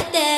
de